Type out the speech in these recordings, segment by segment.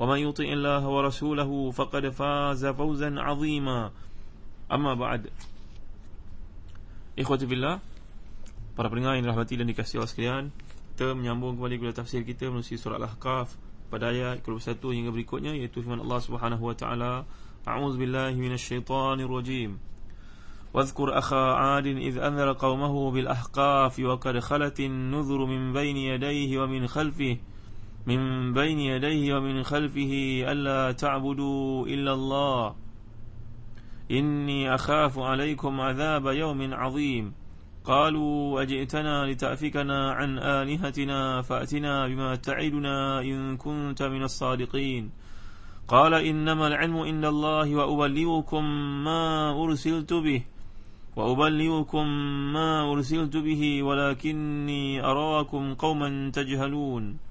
ومن يطع الله ورسوله فقد فاز فوزا عظيما أما بعد إخوتي بالله Para pendengar yang dirahmati dan dikasihi Allah sekalian Kita menyambung kembali kepada tafsir kita Menusi surah Al-Ahqaf Pada ayat 21 hingga berikutnya Iaitu firman Allah subhanahu wa ta'ala A'udhu billahi minasyaitanir rajim واذكر أخا عاد إذ أنذر قومه بالأحقاف وقد خلت النذر من بين يديه ومن خلفه من بين يديه ومن خلفه ألا تعبدوا إلا الله. إني أخاف عليكم عذاب يوم عظيم. قالوا أجئتنا لتأفكنا عن آلهتنا فأتنا بما تعدنا إن كنت من الصادقين. قال إنما العلم عند الله وأبلغكم ما أرسلت به وأبلغكم ما أرسلت به ولكني أراكم قوما تجهلون.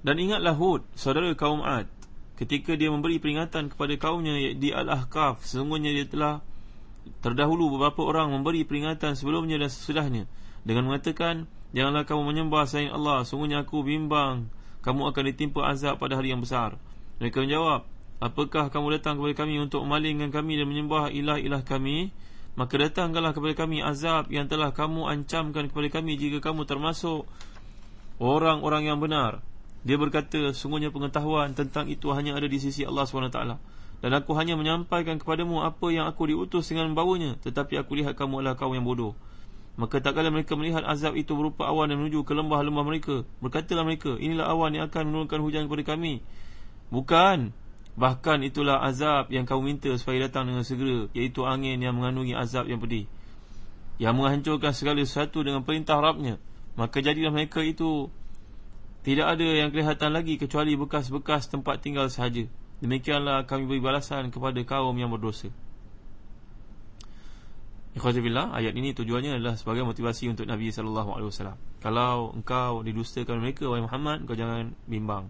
Dan ingatlah Hud, saudara kaum Ad Ketika dia memberi peringatan kepada kaumnya di Al-Ahqaf Sesungguhnya dia telah terdahulu beberapa orang memberi peringatan sebelumnya dan sesudahnya Dengan mengatakan Janganlah kamu menyembah selain Allah Sungguhnya aku bimbang Kamu akan ditimpa azab pada hari yang besar. Mereka menjawab Apakah kamu datang kepada kami untuk memalingkan kami dan menyembah ilah-ilah kami? Maka datangkanlah kepada kami azab yang telah kamu ancamkan kepada kami Jika kamu termasuk orang-orang yang benar dia berkata, sungguhnya pengetahuan tentang itu hanya ada di sisi Allah SWT Dan aku hanya menyampaikan kepadamu apa yang aku diutus dengan bawanya Tetapi aku lihat kamu adalah kaum yang bodoh. Maka tak kala mereka melihat azab itu berupa awan yang menuju ke lembah-lembah mereka Berkatalah mereka, inilah awan yang akan menurunkan hujan kepada kami. Bukan. Bahkan itulah azab yang kamu minta supaya datang dengan segera Iaitu angin yang mengandungi azab yang pedih Yang menghancurkan segala sesuatu dengan perintah Rabnya Maka jadilah mereka itu tidak ada yang kelihatan lagi kecuali bekas-bekas tempat tinggal sahaja. Demikianlah kami beri balasan kepada kaum yang berdosa. Ikhwatibillah, ayat ini tujuannya adalah sebagai motivasi untuk Nabi sallallahu alaihi wasallam. Kalau engkau didustakan mereka wahai Muhammad, kau jangan bimbang.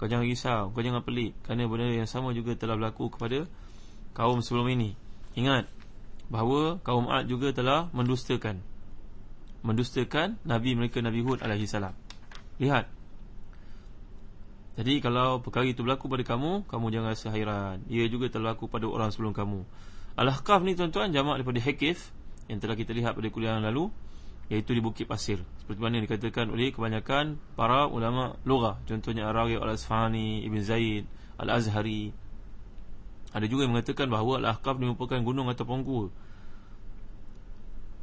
Kau jangan risau, kau jangan pelik kerana benda yang sama juga telah berlaku kepada kaum sebelum ini. Ingat bahawa kaum Ad juga telah mendustakan mendustakan nabi mereka Nabi Hud alaihi salam. Lihat jadi kalau perkara itu berlaku pada kamu Kamu jangan rasa hairan. Ia juga telah pada orang sebelum kamu. Al-Ahqaf ni tuan-tuan jamak daripada Hekif Yang telah kita lihat pada kuliah yang lalu Iaitu di Bukit Pasir. Seperti mana dikatakan oleh kebanyakan para ulama logah Contohnya Ar-Raghi Al-Asfahani, Ibn Zaid, Al-Azhari. Ada juga yang mengatakan bahawa Al-Ahqaf ni merupakan gunung atau gua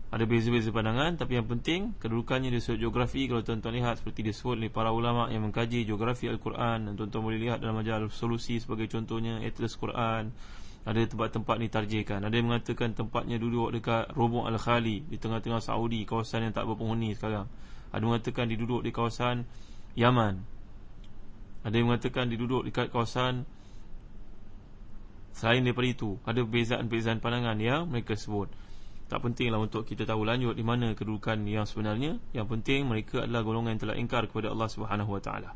ada beza-beza pandangan Tapi yang penting Kedudukannya di sudut geografi Kalau tuan-tuan lihat Seperti disebut oleh para ulama Yang mengkaji geografi Al-Quran Dan tuan-tuan boleh lihat Dalam majalah solusi Sebagai contohnya Atlas Quran Ada tempat-tempat ni tarjihkan Ada yang mengatakan Tempatnya duduk dekat Roboh Al-Khali Di tengah-tengah Saudi Kawasan yang tak berpenghuni sekarang. Ada yang mengatakan Diduduk di kawasan Yaman. Ada yang mengatakan Diduduk dekat kawasan Selain daripada itu Ada perbezaan-perbezaan pandangan Yang mereka sebut tak pentinglah untuk kita tahu lanjut di mana kedudukan yang sebenarnya Yang penting mereka adalah golongan yang telah ingkar kepada Allah Subhanahu Wa Taala.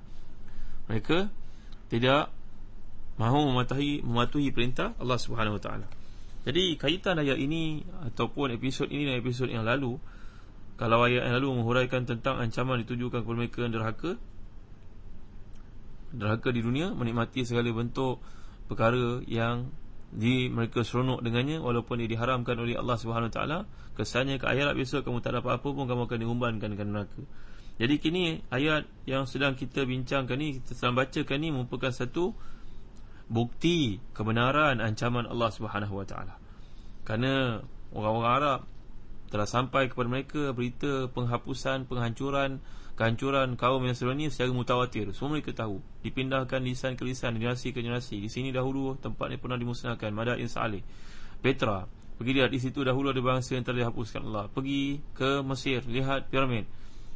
Mereka tidak mahu mematuhi, mematuhi perintah Allah Subhanahu Wa Taala. Jadi kaitan ayat ini Ataupun episod ini dan episod yang lalu Kalau ayat yang lalu menghuraikan tentang Ancaman ditujukan kepada mereka yang derhaka Derhaka di dunia Menikmati segala bentuk Perkara yang di mereka seronok dengannya walaupun dia diharamkan oleh Allah Subhanahu taala. Kesannya ke akhirat besok kamu tak dapat apa pun kamu akan diumbankan ke neraka. Jadi kini ayat yang sedang kita bincangkan ni kita sedang bacakan ni merupakan satu bukti kebenaran ancaman Allah Subhanahu wa taala. Kerana orang-orang Arab telah sampai kepada mereka berita penghapusan penghancuran kehancuran kaum yang ini secara mutawatir. Semua mereka tahu. Dipindahkan lisan ke lisan generasi ke generasi. Di sini dahulu tempat ini pernah dimusnahkan Madain Saleh. Petra pergi lihat. Di situ dahulu ada bangsa yang telah dihapuskan Allah. Pergi ke Mesir lihat piramid.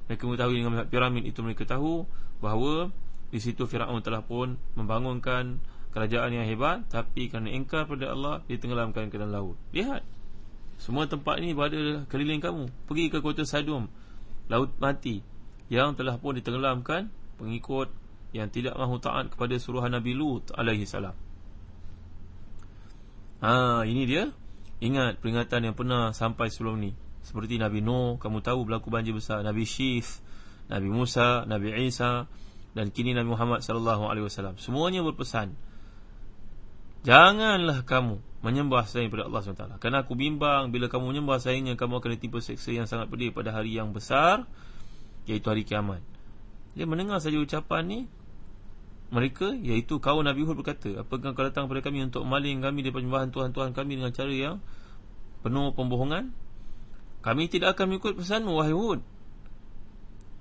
Mereka mengetahui dengan melihat piramid itu mereka tahu bahawa di situ Firaun telah pun membangunkan kerajaan yang hebat tapi kerana engkar pada Allah ditenggelamkan ke dalam laut. Lihat semua tempat ini berada keliling kamu pergi ke kota Sadum laut mati yang telah pun ditenggelamkan pengikut yang tidak mahu taat kepada suruhan Nabi Lut alaihi salam. Ha, ini dia. Ingat peringatan yang pernah sampai sebelum ni. Seperti Nabi Nuh, kamu tahu berlaku banjir besar, Nabi Syith, Nabi Musa, Nabi Isa dan kini Nabi Muhammad sallallahu alaihi wasallam. Semuanya berpesan Janganlah kamu menyembah selain pada Allah SWT Kerana aku bimbang bila kamu menyembah selainnya Kamu akan ditimpa seksa yang sangat pedih pada hari yang besar iaitu hari kiamat. Dia mendengar saja ucapan ni mereka iaitu kaum Nabi Hud berkata, apakah kau datang kepada kami untuk maling kami daripada penyembahan tuhan-tuhan kami dengan cara yang penuh pembohongan? Kami tidak akan mengikut pesanmu wahai Hud.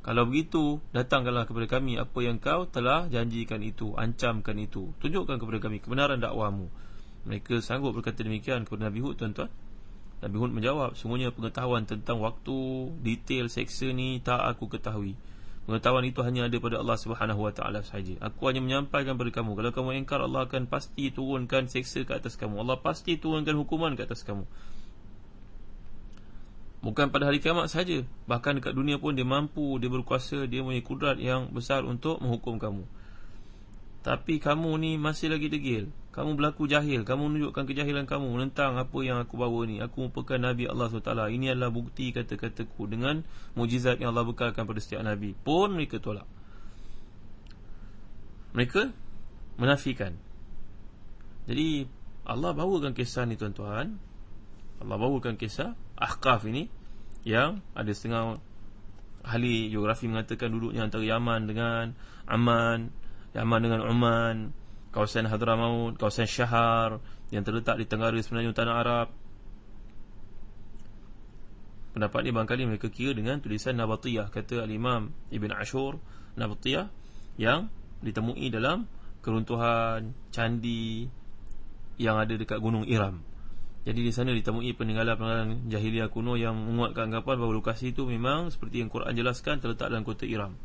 Kalau begitu, datangkanlah kepada kami apa yang kau telah janjikan itu, ancamkan itu. Tunjukkan kepada kami kebenaran dakwahmu. Mereka sanggup berkata demikian kepada Nabi Hud, tuan-tuan. Nabi Hud menjawab Semuanya pengetahuan tentang waktu Detail seksa ni tak aku ketahui. Pengetahuan itu hanya ada pada Allah Subhanahu Wa Taala sahaja. Aku hanya menyampaikan kepada kamu. Kalau kamu engkar Allah akan pasti turunkan seksa ke atas kamu. Allah pasti turunkan hukuman ke atas kamu. Bukan pada hari kiamat saja Bahkan dekat dunia pun dia mampu Dia berkuasa Dia punya kudrat yang besar untuk menghukum kamu Tapi kamu ni masih lagi degil. Kamu berlaku jahil. Kamu menunjukkan kejahilan kamu. Menentang apa yang aku bawa ni. Aku merupakan Nabi Allah SWT. Ini adalah bukti kata-kataku Dengan mujizat yang Allah bekalkan pada setiap Nabi. Pun mereka tolak. Mereka Menafikan. Jadi Allah bawakan kisah ni tuan-tuan. Allah bawakan kisah Ahqaf ini Yang ada setengah Ahli geografi mengatakan duduknya antara Yaman dengan Aman Yaman dengan Oman kawasan Hadramaut, kawasan Syahar yang terletak di tenggara sebenarnya tanah Arab. Pendapat ini barangkali mereka kira dengan tulisan Nabatiyah kata al-Imam Ibn Ashur Nabatiyah yang ditemui dalam keruntuhan candi yang ada dekat Gunung Iram. Jadi di sana ditemui peninggalan-peninggalan jahiliah kuno yang menguatkan anggapan bahawa lokasi itu memang seperti yang Quran jelaskan terletak dalam kota Iram.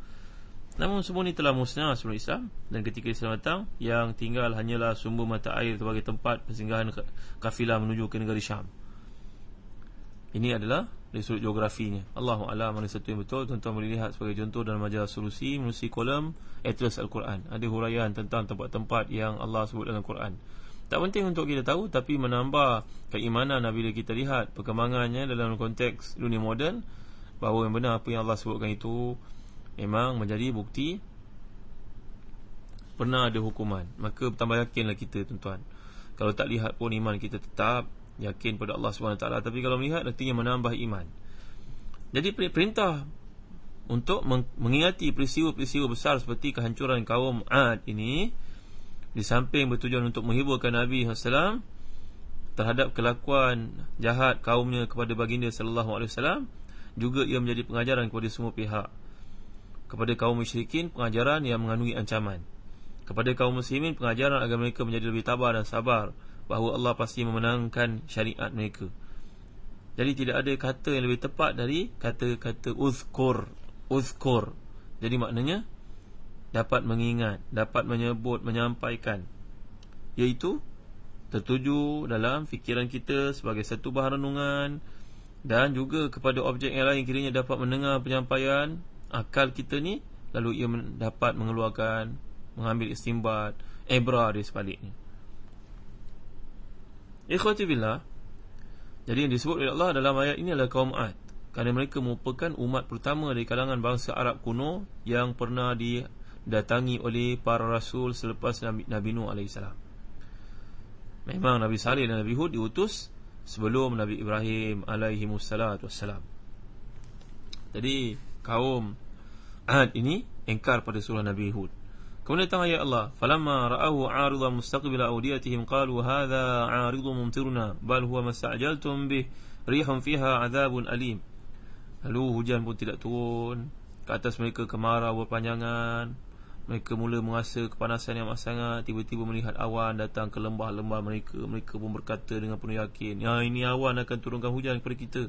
Namun semua ini telah musnah sebelum Islam Dan ketika Islam datang Yang tinggal hanyalah sumber mata air sebagai tempat persinggahan kafilah menuju ke negara Syam. Ini adalah dari sudut geografinya. Allahu Alam mana satu yang betul. Tuan-tuan boleh lihat sebagai contoh dalam majalah solusi Menusi kolom Atlas Al-Quran. Ada huraian tentang tempat-tempat yang Allah sebut dalam Quran. Tak penting untuk kita tahu Tapi menambah keimanan bila kita lihat Perkembangannya dalam konteks dunia moden Bahawa yang benar apa yang Allah sebutkan itu memang menjadi bukti pernah ada hukuman. Maka bertambah yakinlah kita tuan-tuan. Kalau tak lihat pun iman kita tetap yakin pada Allah SWT tapi kalau melihat artinya menambah iman. Jadi perintah untuk mengingati peristiwa-peristiwa besar seperti kehancuran kaum Ad ini di samping bertujuan untuk menghiburkan Nabi SAW terhadap kelakuan jahat kaumnya kepada baginda wasallam juga ia menjadi pengajaran kepada semua pihak kepada kaum musyrikin pengajaran yang mengandungi ancaman. Kepada kaum muslimin pengajaran agar mereka menjadi lebih tabah dan sabar bahawa Allah pasti memenangkan syariat mereka. Jadi tidak ada kata yang lebih tepat dari kata-kata uzkur uzkur. Jadi maknanya dapat mengingat dapat menyebut menyampaikan. Iaitu tertuju dalam fikiran kita sebagai satu bahan renungan dan juga kepada objek yang lain. Kiranya dapat mendengar penyampaian akal kita ni lalu ia dapat mengeluarkan mengambil istimbat ibra di sebaliknya. Ikhwati billah Jadi yang disebut oleh Allah dalam ayat ini adalah kaum Ad. Kerana mereka merupakan umat pertama dari kalangan bangsa Arab kuno Yang pernah didatangi oleh para rasul selepas Nabi, Nabi Nuh AS Memang Nabi Salih dan Nabi Hud diutus sebelum Nabi Ibrahim alaihi wassalam. Jadi kaum Ad ini engkar pada surah Nabi Hud. Kemudian datang ayat Allah, "Falamma ra'ahu 'aridan mustaqbila awdiyatihim qalu hadha 'aridun mumtiruna bal huwa mastajaltum bih rihun fiha 'adzabun alim." Lalu hujan pun tidak turun, ke atas mereka kemarau berpanjangan. Mereka mula merasa kepanasan yang amat sangat Tiba-tiba melihat awan datang ke lembah-lembah mereka Mereka pun berkata dengan penuh yakin Ya ini awan akan turunkan hujan kepada kita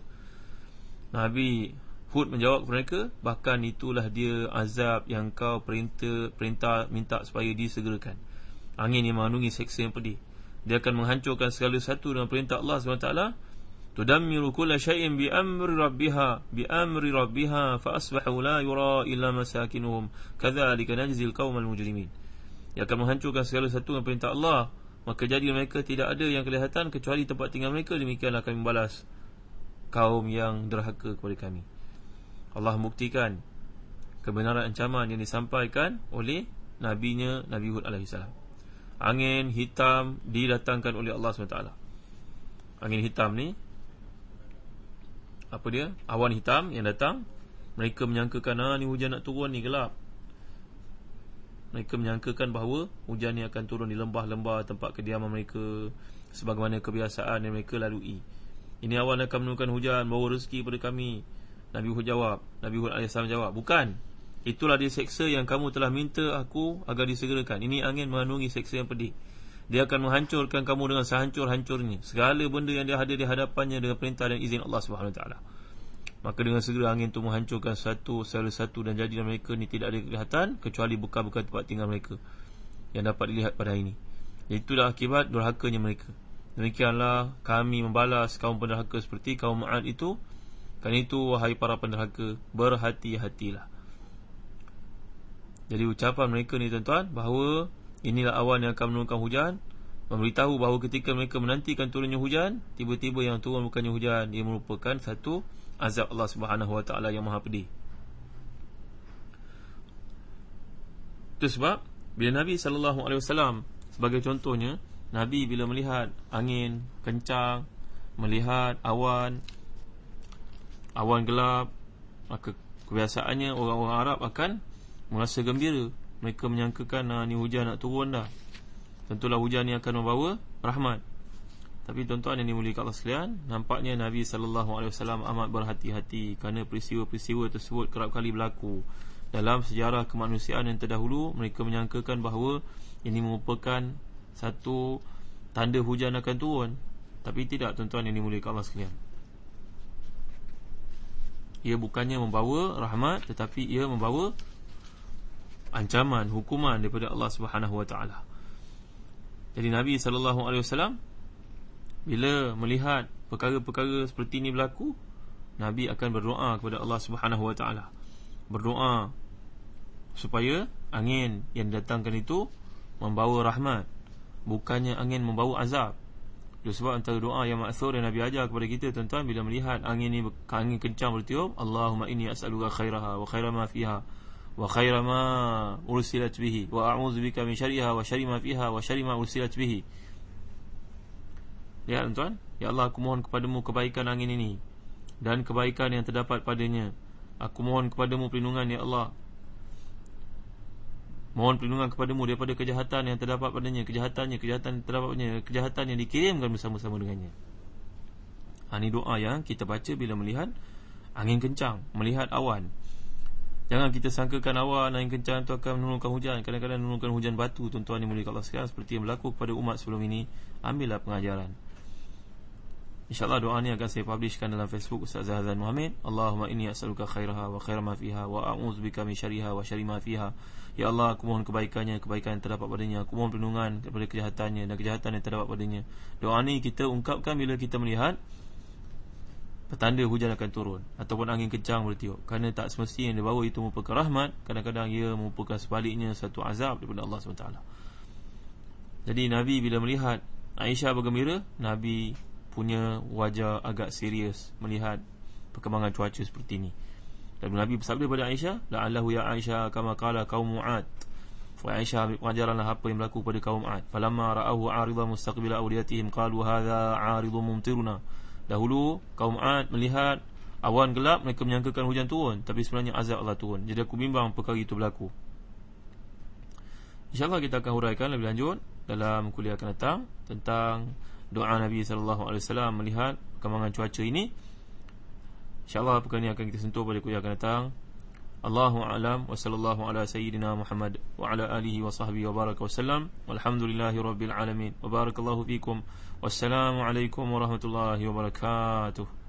Nabi Hud menjawab kepada mereka Bahkan itulah dia azab yang kau perintah, perintah minta supaya disegerakan. Angin yang mengandungi seksa yang pedih. Dia akan menghancurkan segala satu dengan perintah Allah SWT tudammiru kulla shay'in bi amri rabbiha bi amri rabbiha fa asbahu la yura illa masakinuhum. Kadzalika najzi alqaumal mujrimin. Ia akan menghancurkan segala satu dengan perintah Allah. Maka jadi mereka tidak ada yang kelihatan kecuali tempat tinggal mereka. Demikianlah kami membalas kaum yang derhaka kepada kami Allah membuktikan kebenaran ancaman yang disampaikan oleh nabinya Nabi Hud alaihi salam. Angin hitam didatangkan oleh Allah SWT. Angin hitam ni apa dia? Awan hitam yang datang mereka menyangkakan ah ni hujan nak turun ni gelap. Mereka menyangkakan bahawa hujan ni akan turun di lembah-lembah tempat kediaman mereka sebagaimana kebiasaan yang mereka lalui. Ini awan akan menurunkan hujan bawa rezeki pada kami Nabi Hud jawab. Nabi Hud AS jawab bukan. Itulah dia seksa yang kamu telah minta aku agar disegerakan. Ini angin mengandungi seksa yang pedih. Dia akan menghancurkan kamu dengan sehancur-hancurnya. Segala benda yang dia ada di hadapannya dengan perintah dan izin Allah taala. Maka dengan segera angin itu menghancurkan satu salah satu dan jadi mereka ni tidak ada kelihatan kecuali bekas-bekas tempat tinggal mereka yang dapat dilihat pada hari ini. Itulah akibat durhakanya mereka. Demikianlah kami membalas kaum penderhaka seperti kaum Ma'ad itu kan itu wahai para penderhaka berhati-hatilah. Jadi ucapan mereka ni tuan-tuan bahawa Inilah awan yang akan menurunkan hujan Memberitahu bahawa ketika mereka menantikan turunnya hujan Tiba-tiba yang turun bukannya hujan Ia merupakan satu azab Allah Taala yang maha pedih. Itu sebab Bila Nabi SAW Sebagai contohnya Nabi bila melihat angin kencang Melihat awan Awan gelap Maka kebiasaannya orang-orang Arab akan Merasa gembira. Mereka menyangkakan ah, ni hujan nak turun dah. Tentulah hujan ni akan membawa rahmat. Tapi tuan-tuan yang dimuliakan Allah sekalian nampaknya Nabi SAW amat berhati-hati kerana peristiwa-peristiwa tersebut kerap kali berlaku. Dalam sejarah kemanusiaan yang terdahulu mereka menyangkakan bahawa ini merupakan satu tanda hujan akan turun. Tapi tidak tuan-tuan yang dimuliakan Allah sekalian ia bukannya membawa rahmat tetapi ia membawa ancaman hukuman daripada Allah Subhanahu Wa Taala. Jadi Nabi sallallahu alaihi wasallam bila melihat perkara-perkara seperti ini berlaku, Nabi akan berdoa kepada Allah Subhanahu Wa Taala. Berdoa supaya angin yang datangkan itu membawa rahmat, bukannya angin membawa azab. Itu sebab antara doa yang maksur yang Nabi ajar kepada kita tuan-tuan bila melihat angin ini angin kencang bertiup, Allahumma inni as'aluka khairaha wa khaira ma fiha wa khaira ma ursilat bihi wa a'udzu bika min syarriha wa syarri ma fiha wa syarri ma ursilat bihi. Ya tuan ya Allah aku mohon kepadamu kebaikan angin ini dan kebaikan yang terdapat padanya. Aku mohon kepadamu perlindungan ya Allah mohon perlindungan kepadamu daripada kejahatan yang terdapat padanya. Kejahatannya kejahatan yang terdapat padanya. Kejahatan yang dikirimkan bersama-sama dengannya. Ha, ini doa yang kita baca bila melihat angin kencang melihat awan. Jangan kita sangkakan awan yang kencang itu akan menurunkan hujan. Kadang-kadang menurunkan hujan batu Tuan-tuan yang mulia Allah sekarang Seperti yang berlaku kepada umat sebelum ini Ambillah pengajaran. InsyaAllah doa ini akan saya publishkan dalam Facebook Ustaz Zahazan Muhammad Allahumma inni as'aluka khairaha wa khaira ma fiha Wa a'udzubika min syariha wa syari ma fiha Ya Allah aku mohon kebaikannya Kebaikan yang terdapat padanya. Aku mohon perlindungan kepada kejahatannya Dan kejahatan yang terdapat padanya. Doa ini kita ungkapkan bila kita melihat petanda hujan akan turun ataupun angin kencang bertiup. Kerana tak semestinya yang dibawa itu merupakan rahmat kadang-kadang ia merupakan sebaliknya satu azab daripada Allah SWT jadi Nabi bila melihat Aisyah bergembira Nabi punya wajah agak serius melihat perkembangan cuaca seperti ini. Dan Nabi bersabda kepada Aisyah, "La'allahu ya Aisyah kama qala qaum Mu'ad." Wa Aisyah ambil pengajaranlah apa yang berlaku pada kaum Mu'ad. Falamma ra'ahu 'aridan mustaqbila awliyatihim qalu hadha 'aridun mumtiruna. Dahulu kaum Mu'ad melihat awan gelap mereka menyangkakan hujan turun tapi sebenarnya azab Allah turun. Jadi aku bimbang perkara itu berlaku. InsyaAllah kita akan huraikan lebih lanjut dalam kuliah akan datang tentang doa Nabi SAW melihat perkembangan cuaca ini. InsyaAllah perkara ini akan kita sentuh pada kuliah akan datang. Allahu a'lam wa sallallahu ala sayyidina Muhammad wa ala alihi wa sahbihi wa baraka wa. Walhamdulillahi rabbil alamin. Wa barakallahu fikum. Wassalamu alaikum warahmatullahi wabarakatuh.